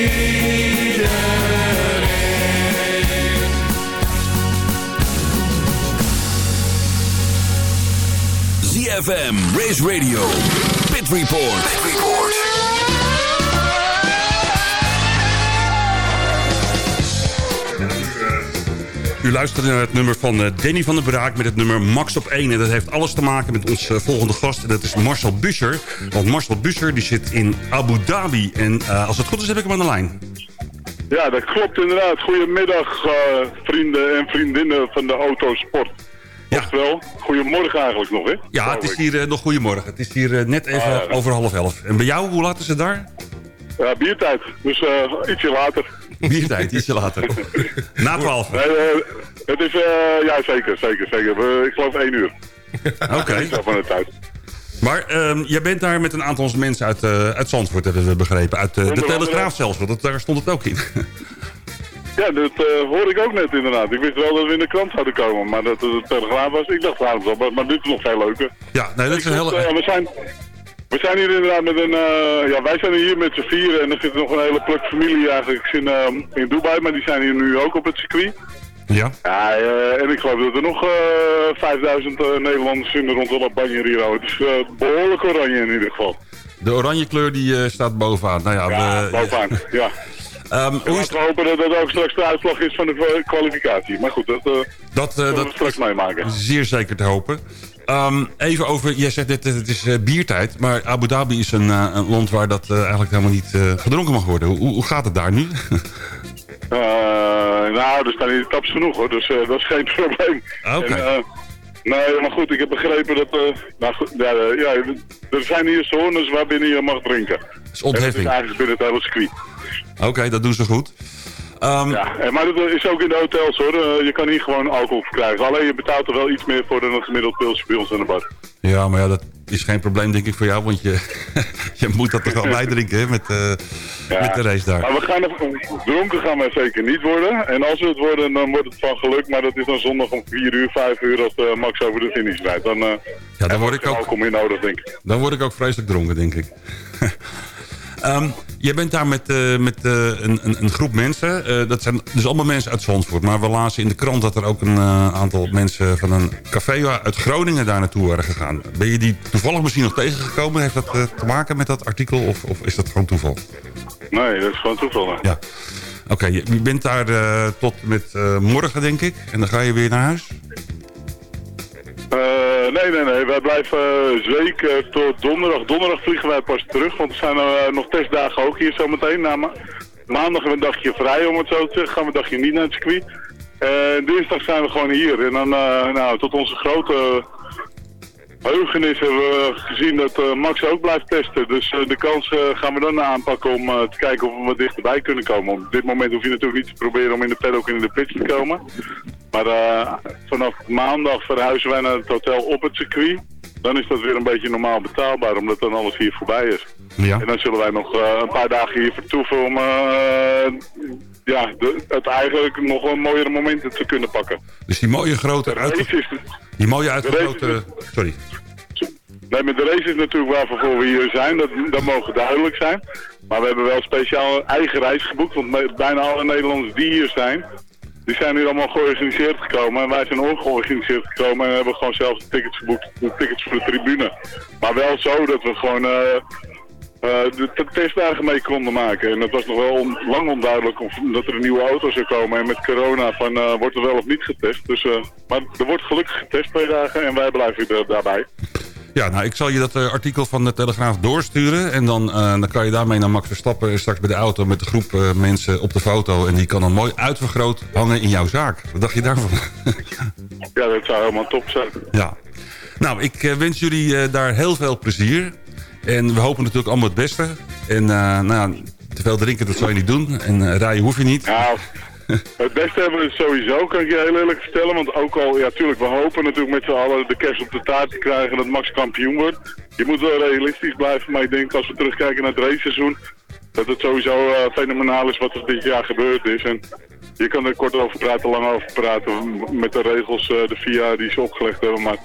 ZFM, Race Radio, Pit Report. Pit Report. U luistert naar het nummer van eh, Danny van der Braak met het nummer Max op 1. En dat heeft alles te maken met ons eh, volgende gast. En dat is Marcel Buscher. Want Marcel Buscher die zit in Abu Dhabi. En eh, als het goed is heb ik hem aan de lijn. Ja, dat klopt inderdaad. Goedemiddag eh, vrienden en vriendinnen van de autosport. Ja. Oftewel, goedemorgen eigenlijk nog, hè? Ja, het is hier eh, nog goedemorgen. Het is hier eh, net even Ah, ja. over half elf. En bij jou, hoe laat is het daar? Ja, biertijd. Dus eh, ietsje later. Biertijd, ietsje later. Na twaalf. Nee, het is, ja zeker, zeker, zeker. Ik geloof één uur. Oké. Zo van de tijd. Maar ehm, jij bent daar met een aantal mensen uit, uit Zandvoort, hebben we begrepen. Uit de Telegraaf zelfs, want daar stond het ook in. Ja, dat eh, hoorde ik ook net inderdaad. Ik wist wel dat we in de krant zouden komen, maar dat het een telegraaf was. Ik dacht waarom zo, maar, maar dit is nog veel leuker. ja, nee, dat is een hele... Eh, we, zijn, we zijn hier inderdaad met een... eh, ja, wij zijn hier met z'n vieren en er zit nog een hele pluk familie eigenlijk in, in Dubai, maar die zijn hier nu ook op het circuit. Ja. Ja, en ik geloof dat er nog eh 5000 eh, Nederlanders in rondom dat banjer hier houden. Het is eh, behoorlijk oranje in ieder geval. De oranje kleur die staat bovenaan. Nou ja, Ja, we, bovenaan, ja. Ehm, hoe is we hopen dat dat ook straks de uitslag is van de kwalificatie. Maar goed, dat eh dat, we dat straks meemaken. zeer zeker te hopen. Ehm, even over, jij zegt net, het is eh, biertijd. Maar Abu Dhabi is een, een land waar dat eigenlijk helemaal niet gedronken mag worden. Hoe, hoe gaat het daar nu? Nou, er staan hier taps genoeg hoor, dus dat is geen probleem. Oké. En, eh, nee, maar goed, ik heb begrepen dat... nou goed, ja, ja, er zijn hier zones waar binnen je mag drinken. is En dat is ontheffing. eigenlijk binnen het hele circuit. Oké, dat doen ze goed. Ehm, Ja, en, maar dat is ook in de hotels hoor. Eh, je kan hier gewoon alcohol verkrijgen. Alleen je betaalt er wel iets meer voor dan een gemiddeld pilsje bij ons in de bar. Ja, maar ja, dat is geen probleem denk ik voor jou. Want je, je moet dat toch wel bijdrinken hè, met, eh, Ja. met de race daar. Maar we gaan er, dronken gaan we zeker niet worden. En als we het worden, dan wordt het van geluk. Maar dat is dan zondag om 4 uur, 5 uur als eh, Max over de finish rijdt. Dan, eh Ja, dan word ik ook, alcohol meer nodig, denk ik. dan word ik ook vreselijk dronken, denk ik. Ehm, jij bent daar met, eh, met eh, een, een, een groep mensen. Eh, dat zijn dus allemaal mensen uit Zandvoort. Maar we lazen in de krant dat er ook een aantal mensen van een café uit Groningen daar naartoe waren gegaan. Ben je die toevallig misschien nog tegengekomen? Heeft dat te maken met dat artikel of, of is dat gewoon toeval? Nee, dat is gewoon toeval. hè. Ja. Oké, je je bent daar tot met morgen, denk ik. En dan ga je weer naar huis? Eh, nee, nee, nee. Wij blijven eh, zeker tot donderdag. Donderdag vliegen wij pas terug. Want er zijn eh, nog testdagen ook hier zometeen. Maandag hebben we een dagje vrij, om het zo te zeggen. Gaan we een dagje niet naar het circuit. En dinsdag zijn we gewoon hier. En dan, nou, tot onze grote heugenis hebben we gezien dat Max ook blijft testen. Dus de kans gaan we dan aanpakken om te kijken of we wat dichterbij kunnen komen. Op dit moment hoef je natuurlijk niet te proberen om in de paddock en in de pits te komen. Maar eh, vanaf maandag verhuizen wij naar het hotel op het circuit. Dan is dat weer een beetje normaal betaalbaar, omdat dan alles hier voorbij is. Ja. En dan zullen wij nog eh, een paar dagen hier vertoeven om eh, ja, de, het eigenlijk nog een mooiere momenten te kunnen pakken. Dus die mooie grote, uitge- die mooie race uitgegrote... Sorry. nee, maar de race is natuurlijk waarvoor we hier zijn, dat, dat mogen duidelijk zijn. Maar we hebben wel speciaal eigen reis geboekt, want bijna alle Nederlanders die hier zijn, die zijn hier allemaal georganiseerd gekomen. En wij zijn ongeorganiseerd gekomen en hebben gewoon zelf de tickets geboekt, de tickets voor de tribune. Maar wel zo dat we gewoon eh, eh, de testdagen mee konden maken. En dat was nog wel lang onduidelijk of, dat er een nieuwe auto zou komen. En met corona van eh, wordt er wel of niet getest. Dus, maar er wordt gelukkig getest twee dagen en wij blijven er daarbij. Ja, nou, ik zal je dat eh, artikel van de Telegraaf doorsturen. En dan, eh, dan kan je daarmee naar Max Verstappen en straks bij de auto met de groep eh, mensen op de foto. En die kan dan mooi uitvergroot hangen in jouw zaak. Wat dacht je daarvan? Ja, dat zou helemaal top zijn. ja. Nou, ik wens jullie daar heel veel plezier. En we hopen natuurlijk allemaal het beste. En nou, ja, te veel drinken, dat zou je niet doen. En rijden hoef je niet. Nou, het beste hebben we sowieso, kan ik je heel eerlijk vertellen. Want ook al, ja tuurlijk, we hopen natuurlijk met z'n allen de kerst op de taart te krijgen dat Max kampioen wordt. Je moet wel realistisch blijven, maar ik denk als we terugkijken naar het raceseizoen, dat het sowieso eh, fenomenaal is wat er dit jaar gebeurd is. En je kan er kort over praten, lang over praten, met de regels, eh, de VIA die ze opgelegd hebben. Maar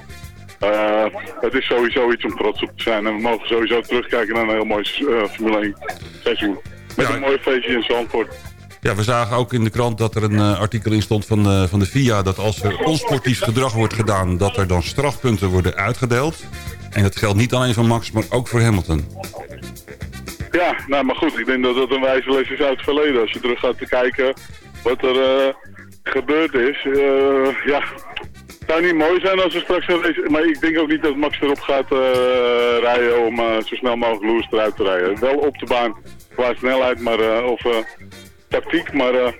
eh, het is sowieso iets om trots op te zijn. En we mogen sowieso terugkijken naar een heel mooi Formule 1 seizoen. Met Ja. een mooi feestje in Zandvoort. Ja, we zagen ook in de krant dat er een eh, artikel in stond van, eh, van de FIA... dat als er onsportief gedrag wordt gedaan... dat er dan strafpunten worden uitgedeeld. En dat geldt niet alleen voor Max, maar ook voor Hamilton. Ja, nou maar goed, ik denk dat dat een wijze les is uit het verleden. Als je terug gaat te kijken wat er, eh, gebeurd is. Ja, het zou niet mooi zijn als er straks een race... Maar ik denk ook niet dat Max erop gaat rijden om zo snel mogelijk Lewis eruit te rijden. Wel op de baan qua snelheid maar, of tactiek, maar eh,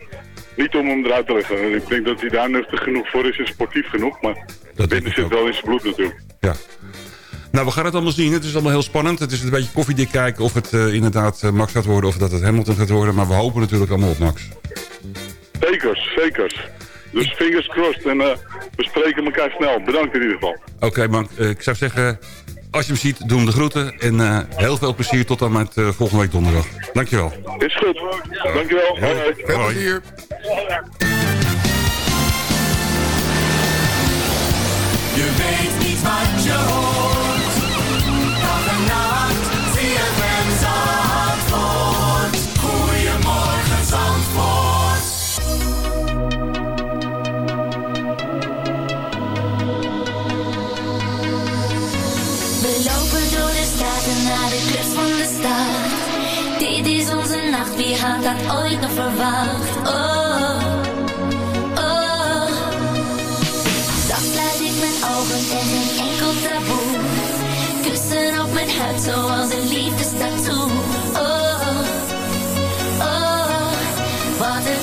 niet om hem eruit te leggen. Ik denk dat hij daar nuchter genoeg voor is en sportief genoeg. Maar binnen zit wel in zijn bloed natuurlijk. Ja. Nou, we gaan het allemaal zien. Het is allemaal heel spannend. Het is een beetje koffiedik kijken of het eh, inderdaad eh, Max gaat worden... of dat het Hamilton gaat worden. Maar we hopen natuurlijk allemaal op Max. Zekers, zekers. Dus fingers crossed en we spreken elkaar snel. Bedankt in ieder geval. Oké, man. ik zou zeggen, als je hem ziet, doe hem de groeten. En eh, heel veel plezier tot aan met eh, volgende week donderdag. Dankjewel. Is goed. Dankjewel. Hoi, hoi. Veel plezier. Je weet niet wat je hoort. Wie had dat ooit nog verwacht? Oh, oh. Zacht sluit ik mijn ogen en geen enkel taboe. Kussen op mijn huid zoals een liefdestatoe. Oh, oh. Wat er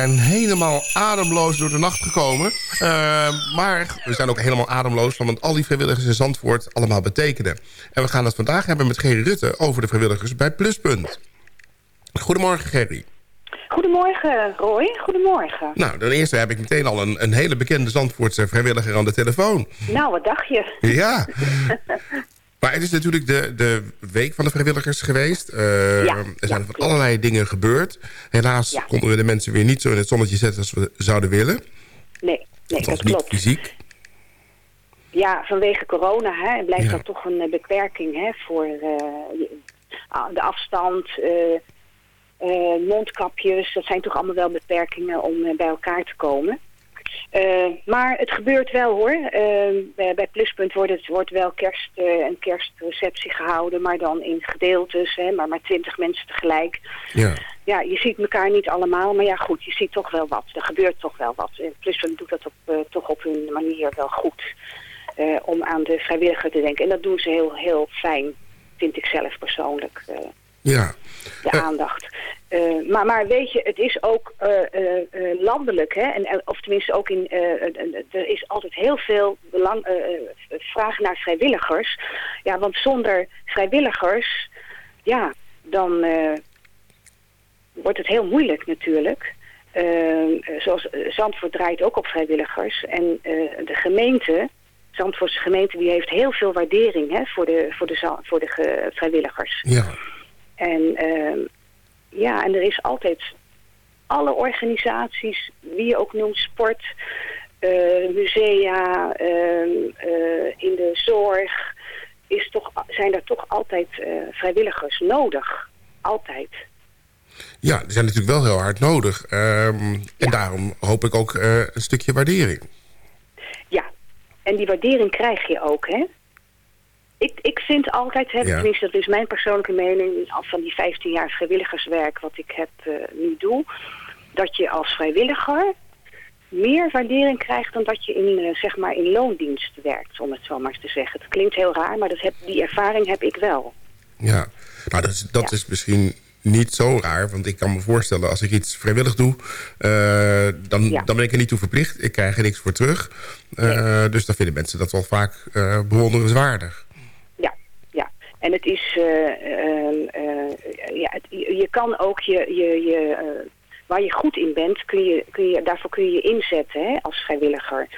zijn helemaal ademloos door de nacht gekomen. Eh, maar we zijn ook helemaal ademloos van wat al die vrijwilligers in Zandvoort allemaal betekenen. En we gaan het vandaag hebben met Gerry Rutte over de vrijwilligers bij Pluspunt. Goedemorgen Gerry. Goedemorgen, Roy. Goedemorgen. Nou, ten eerste heb ik meteen al een, een hele bekende Zandvoortse vrijwilliger aan de telefoon. Nou, wat dacht je? Ja. Maar het is natuurlijk de, de week van de vrijwilligers geweest. Eh, Ja, er zijn van allerlei dingen gebeurd. Helaas Ja. konden we de mensen weer niet zo in het zonnetje zetten als we zouden willen. Nee, nee dat niet klopt. fysiek. Ja, vanwege corona hè, blijft dat toch een eh, beperking hè, voor eh, ah, de afstand, mondkapjes. Dat zijn toch allemaal wel beperkingen om bij elkaar te komen. Eh, maar het gebeurt wel hoor. Eh, bij, Pluspunt wordt, het, wordt wel kerst, eh, een kerstreceptie gehouden, maar dan in gedeeltes, hè, maar maar twintig mensen tegelijk. Ja. Ja, je ziet elkaar niet allemaal, maar ja goed, je ziet toch wel wat. Er gebeurt toch wel wat. En Pluspunt doet dat op, toch op hun manier wel goed. om aan de vrijwilliger te denken. En dat doen ze heel, heel fijn, vind ik zelf persoonlijk. Eh, Ja. de aandacht. Eh, maar, maar weet je, het is ook eh, eh, eh, landelijk, hè? En, of tenminste ook in... eh, eh, eh, er is altijd heel veel belang, eh, eh, vraag naar vrijwilligers. Ja, want zonder vrijwilligers, ja, dan eh, wordt het heel moeilijk natuurlijk. Eh, zoals eh, Zandvoort draait ook op vrijwilligers. En eh, de gemeente, Zandvoortse gemeente, die heeft heel veel waardering hè, voor de, voor de, voor de ge- vrijwilligers. Ja. En ehm, ja, en er is altijd alle organisaties, wie je ook noemt, sport, eh, musea, ehm, eh, in de zorg, is toch, zijn er toch altijd eh, vrijwilligers nodig. Altijd. ja, die zijn natuurlijk wel heel hard nodig. Ehm, En daarom hoop ik ook een stukje waardering. Ja, en die waardering krijg je ook, hè? Ik, ik vind altijd, hè, Ja. tenminste dat is mijn persoonlijke mening... al van die 15 jaar vrijwilligerswerk wat ik heb, eh, nu doe... dat je als vrijwilliger meer waardering krijgt... dan dat je in, eh, zeg maar in loondienst werkt, om het zo maar eens te zeggen. Het klinkt heel raar, maar dat heb, die ervaring heb ik wel. Ja, nou, dat, is, dat is misschien niet zo raar. Want ik kan me voorstellen, als ik iets vrijwillig doe... eh, dan, dan ben ik er niet toe verplicht. Ik krijg er niks voor terug. Dus dan vinden mensen dat wel vaak eh, bewonderenswaardig. En het is, eh, ehm, eh, ja, het, je, kan ook je, je, je eh, waar je goed in bent, kun je, kun je, daarvoor kun je je inzetten hè, als vrijwilliger.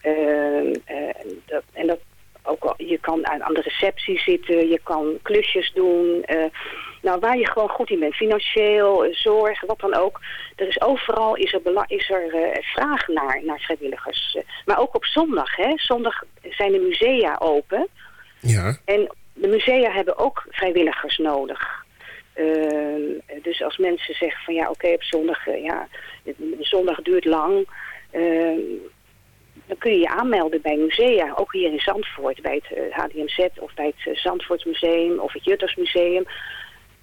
Ehm, eh, dat, en dat ook al, je kan aan, aan de receptie zitten, je kan klusjes doen. eh, nou, waar je gewoon goed in bent, financieel, eh, zorg, wat dan ook. Er is overal is er, is er eh, vraag naar, naar vrijwilligers. Eh, maar ook op zondag, hè. Zondag zijn de musea open. Ja. En de musea hebben ook vrijwilligers nodig. Ehm, dus als mensen zeggen van ja, oké, op zondag, eh, ja, zondag duurt lang. ehm, dan kun je je aanmelden bij musea, ook hier in Zandvoort, bij het eh, HDMZ of bij het Zandvoortsmuseum of het Juttersmuseum.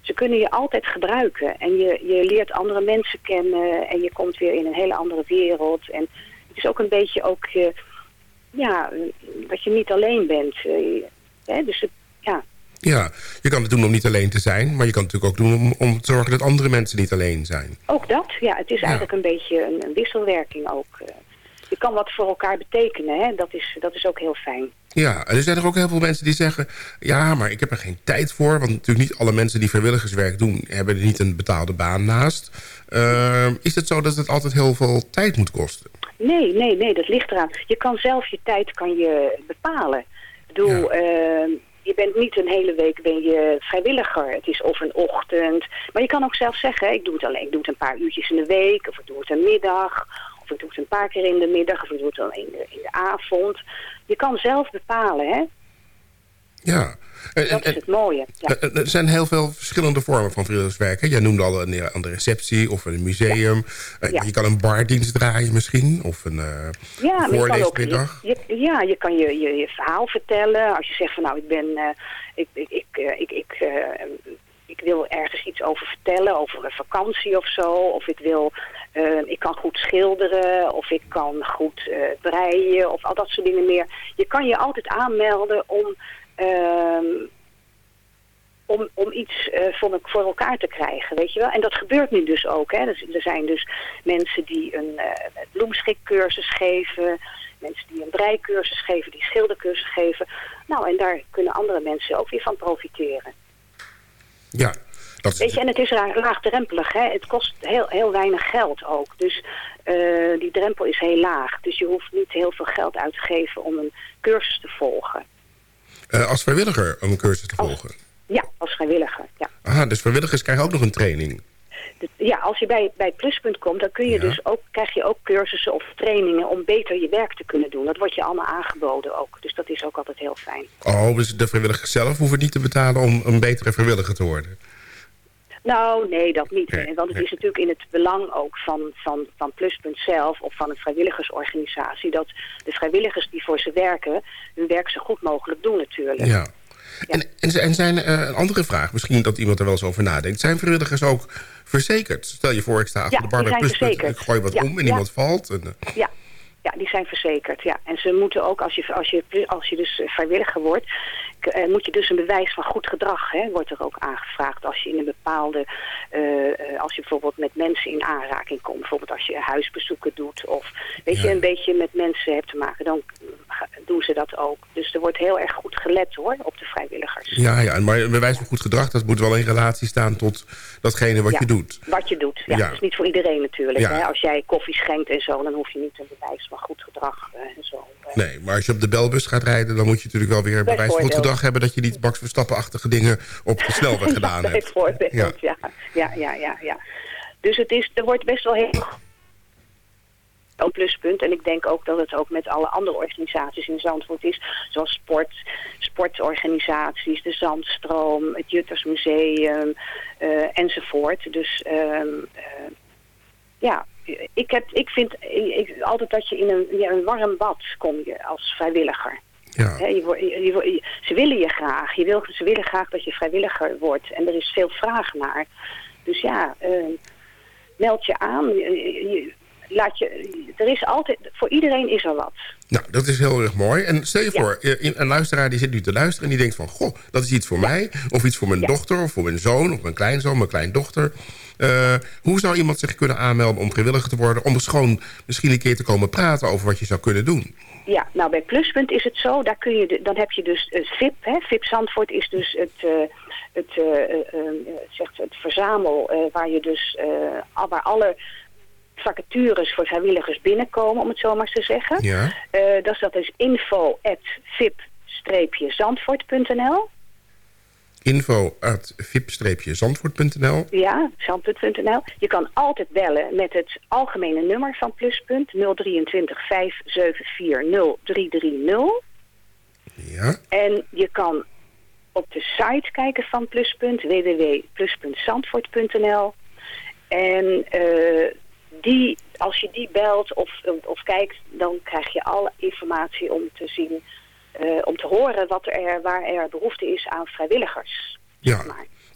Ze kunnen je altijd gebruiken en je, je leert andere mensen kennen en je komt weer in een hele andere wereld. En het is ook een beetje ook, eh, ja, dat je niet alleen bent. eh, hè? Dus ja, Ja, je kan het doen om niet alleen te zijn... maar je kan het natuurlijk ook doen om, om te zorgen dat andere mensen niet alleen zijn. Ook dat, ja. Het is eigenlijk een beetje een, een wisselwerking ook. eh. Je kan wat voor elkaar betekenen, hè. Dat is, dat is ook heel fijn. Ja, en er zijn er ook heel veel mensen die zeggen... ja, maar ik heb er geen tijd voor. Want natuurlijk niet alle mensen die vrijwilligerswerk doen... hebben er niet een betaalde baan naast. Uh, is het zo dat het altijd heel veel tijd moet kosten? Nee, nee, nee, dat ligt eraan. Je kan zelf je tijd kan je bepalen. Ik bedoel, ja. uh, je bent niet een hele week ben je vrijwilliger. Het is of een ochtend. Maar je kan ook zelf zeggen, ik doe het alleen, ik doe het een paar uurtjes in de week... of ik doe het een middag... Of ik doe het een paar keer in de middag of ik doe het de, in de avond. Je kan zelf bepalen, hè? Ja. En, dat is het mooie. Ja. Er zijn heel veel verschillende vormen van vrijwilligerswerk. Jij noemde al een, aan de receptie of een museum. Ja. Ja. Je kan een bardienst draaien misschien. Of een uh, ja, voorleesmiddag. Je, je, ja, je kan je, je, je, verhaal vertellen. Als je zegt van nou, ik ben... Uh, ik, ik, ik, uh, ik, ik, ik wil ergens iets over vertellen. Over een vakantie of zo. Of ik wil... Uh, ik kan goed schilderen of ik kan goed uh, breien of al dat soort dingen meer. Je kan je altijd aanmelden om, om, om iets uh, voor, voor, elkaar te krijgen, weet je wel. En dat gebeurt nu dus ook. Hè. Dus, er zijn dus mensen die een uh, bloemschikcursus geven, mensen die een breicursus geven, die schildercursus geven. Nou, en daar kunnen andere mensen ook weer van profiteren. Ja, dat. Weet je, en het is laagdrempelig, hè? het kost heel, heel weinig geld ook. Dus uh, die drempel is heel laag. Dus je hoeft niet heel veel geld uit te geven om een cursus te volgen. Eh, als vrijwilliger om een cursus te volgen? Ja, als vrijwilliger. Ja. Aha, dus vrijwilligers krijgen ook nog een training. Ja, als je bij, bij Pluspunt komt, dan kun je Ja. dus ook, krijg je ook cursussen of trainingen om beter je werk te kunnen doen. Dat wordt je allemaal aangeboden ook. Dus dat is ook altijd heel fijn. Oh, dus de vrijwilligers zelf hoeven niet te betalen om een betere vrijwilliger te worden. Nou, nee, dat niet. Nee, Want het nee. is natuurlijk in het belang ook van, van, van Pluspunt zelf of van een vrijwilligersorganisatie... dat de vrijwilligers die voor ze werken hun werk zo goed mogelijk doen natuurlijk. Ja. En, en, zijn eh, een andere vraag, misschien dat iemand er wel eens over nadenkt. Zijn vrijwilligers ook verzekerd? Stel je voor, ik sta achter Ja, de bar zijn Pluspunt. Ik gooi wat Ja, om en iemand valt. En, eh, Ja, ja, die zijn verzekerd. Ja. En ze moeten ook, als je, als je, als je dus vrijwilliger wordt, eh, moet je dus een bewijs van goed gedrag, hè, wordt er ook aangevraagd. Als je in een bepaalde, eh, eh, als je bijvoorbeeld met mensen in aanraking komt, bijvoorbeeld als je huisbezoeken doet of weet je, een beetje met mensen hebt te maken, dan doen ze dat ook. Dus er wordt heel erg goed gelet hoor, op de vrijwilligers. ja, ja, maar een bewijs van goed gedrag, dat moet wel in relatie staan tot datgene wat Ja, je doet. Wat je doet. Ja, Ja. Dat is niet voor iedereen natuurlijk. Ja. Hè. Als jij koffie schenkt en zo, dan hoef je niet een bewijs van goed gedrag eh, en zo. eh. Nee, maar als je op de belbus gaat rijden... dan moet je natuurlijk wel weer een bewijs van goed gedrag hebben... dat je niet Max Verstappen-achtige dingen op de snelweg gedaan hebt. Bijvoorbeeld, ja. Ja, ja, ja, ja, Dus het is, er wordt best wel heel een pluspunt. En ik denk ook dat het ook met alle andere organisaties in Zandvoort is. Zoals sport, sportorganisaties, de Zandstroom, het Juttersmuseum eh, enzovoort. Dus ehm, eh, ja, ik, heb, ik vind ik, altijd dat je in een, ja, een warm bad kom je als vrijwilliger. Ja. Je, je, je ze willen je graag. Je wil, ze willen graag dat je vrijwilliger wordt. En er is veel vraag naar. Dus ja, eh, meld je aan. Je- laat je, er is altijd, voor iedereen is er wat. Nou, dat is heel erg mooi. En stel je voor, eh, een luisteraar die zit nu te luisteren... en die denkt van, goh, dat is iets voor mij... of iets voor mijn dochter, of voor mijn zoon, of mijn kleinzoon, mijn kleindochter. Eh, hoe zou iemand zich kunnen aanmelden om vrijwilliger te worden... om eens gewoon misschien een keer te komen praten over wat je zou kunnen doen? Ja, nou bij Pluspunt is het zo, daar kun je de- dan heb je dus het VIP. Hè. VIP Zandvoort is dus het, eh, het, eh, eh, eh, zegt het verzamel eh, waar je dus eh, waar alle vacatures voor vrijwilligers binnenkomen, om het zo maar eens te zeggen. Ja. Dat, is, dat is info zandvoort.nl. Info at vip-zandvoort.nl Ja, zandpunt.nl. Je kan altijd bellen met het algemene nummer van Pluspunt 023 574 0330. Ja. En je kan op de site kijken van Pluspunt, www.plus.zandvoort.nl. En eh, die, als je die belt of, of kijkt, dan krijg je alle informatie om te zien, eh, om te horen wat er, waar er behoefte is aan vrijwilligers. Ja.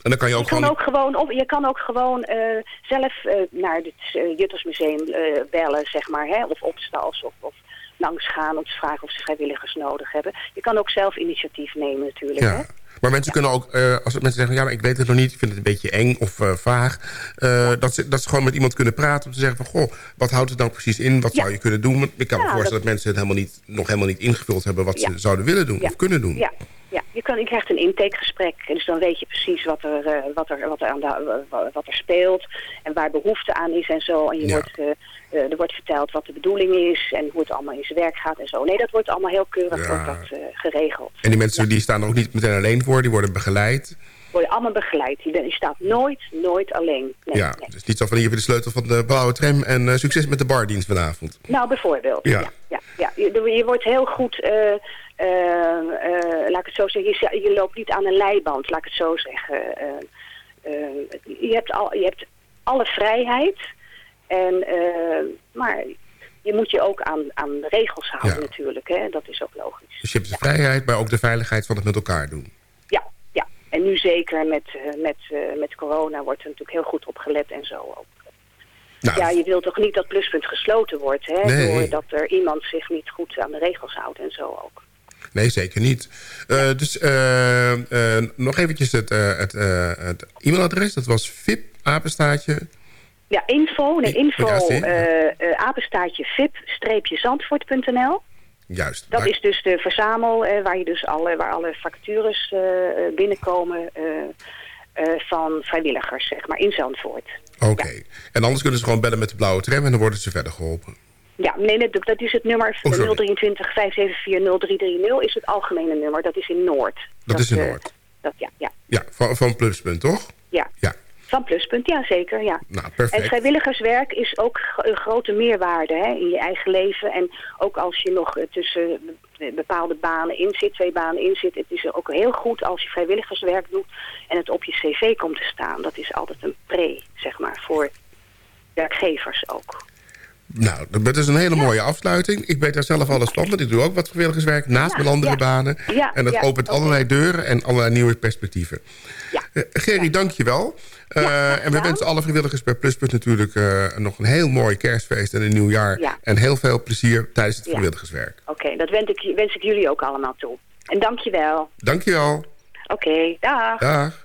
En dan kan je ook Je kan gewoon... ook gewoon, je kan ook gewoon eh, zelf eh, naar het Juttersmuseum bellen, zeg maar, hè, of opstals of, of langs gaan om te vragen of ze vrijwilligers nodig hebben. Je kan ook zelf initiatief nemen natuurlijk. Hè? Maar mensen kunnen ook, eh, als mensen zeggen... ja, maar ik weet het nog niet, ik vind het een beetje eng of eh, vaag... eh, dat, ze, dat ze gewoon met iemand kunnen praten om te zeggen van... goh, wat houdt het nou precies in? Wat zou je kunnen doen? Want ik kan me Ja, voorstellen dat, dat- mensen het helemaal niet, nog helemaal niet ingevuld hebben... wat ze zouden willen doen of kunnen doen. Ja, ja. Je, kan, je krijgt een intakegesprek. En dus dan weet je precies wat er, wat er, wat er, aan de, wat er speelt. En waar behoefte aan is en zo. En je wordt, er wordt verteld wat de bedoeling is. En hoe het allemaal in zijn werk gaat en zo. Nee, dat wordt allemaal heel keurig wordt dat, geregeld. En die mensen die staan er ook niet meteen alleen voor, die worden begeleid. Worden allemaal begeleid. Je, bent- je staat nooit, nooit alleen. Nee, ja, nee. dus niet zo van hier heb je de sleutel van de blauwe tram... en eh, succes met de bardienst vanavond. Nou, bijvoorbeeld. Ja. Ja. Ja, ja, Je, je wordt heel goed, eh, eh, laat ik het zo zeggen, je, loopt niet aan een leiband, laat ik het zo zeggen. Je, hebt al, je hebt alle vrijheid, en, maar je moet je ook aan, aan de regels houden Ja. natuurlijk, hè? dat is ook logisch. Dus je hebt de vrijheid, maar ook de veiligheid van het met elkaar doen. Ja, ja. En nu zeker met, eh, met, eh, met corona wordt er natuurlijk heel goed op gelet en zo ook. Nou, Ja, je wilt toch niet dat pluspunt gesloten wordt, hè? Nee. Doordat er iemand zich niet goed aan de regels houdt en zo ook. Nee, zeker niet. Eh, dus nog eventjes het, het, het e-mailadres. Dat was VIP, apenstaartje. Ja, info, nee, info, Ja, zie je. apenstaartje vip-zandvoort.nl. Juist. Dat is dus de verzamel eh, waar, je dus alle, waar alle vacatures eh, eh, binnenkomen van vrijwilligers, zeg maar, in Zandvoort. Oké. En anders kunnen ze gewoon bellen met de blauwe tram en dan worden ze verder geholpen. Ja, nee, dat, dat is het nummer Oh, sorry. 023 574 0330 is het algemene nummer. Dat is in Noord. Dat is in Noord. Dat, ja, ja, Ja, van, van Pluspunt, toch? ja. Ja. Van Pluspunt, ja zeker, ja. Nou, En vrijwilligerswerk is ook een grote meerwaarde hè, in je eigen leven. En ook als je nog eh, tussen be- bepaalde banen in zit, twee banen in zit. Het is ook heel goed als je vrijwilligerswerk doet en het op je cv komt te staan. Dat is altijd een pre, zeg maar, voor werkgevers ook. Nou, dat is een hele mooie afsluiting. Ik weet daar zelf alles van, want ik doe ook wat vrijwilligerswerk naast Ja, mijn andere ja. banen. Ja, en dat ja, opent allerlei deuren en allerlei nieuwe perspectieven. Eh, Gerry, dank je wel. Eh, en we wensen alle vrijwilligers bij Pluspunt natuurlijk eh, nog een heel mooi kerstfeest en een nieuw jaar. Ja. En heel veel plezier tijdens het vrijwilligerswerk. Oké, dat wens ik, wens ik jullie ook allemaal toe. En dank je wel. Dank je wel. Oké, dag. Dag.